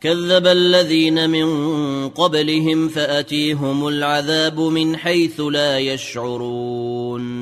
كذب الذين من قبلهم فأتيهم العذاب من حيث لا يشعرون.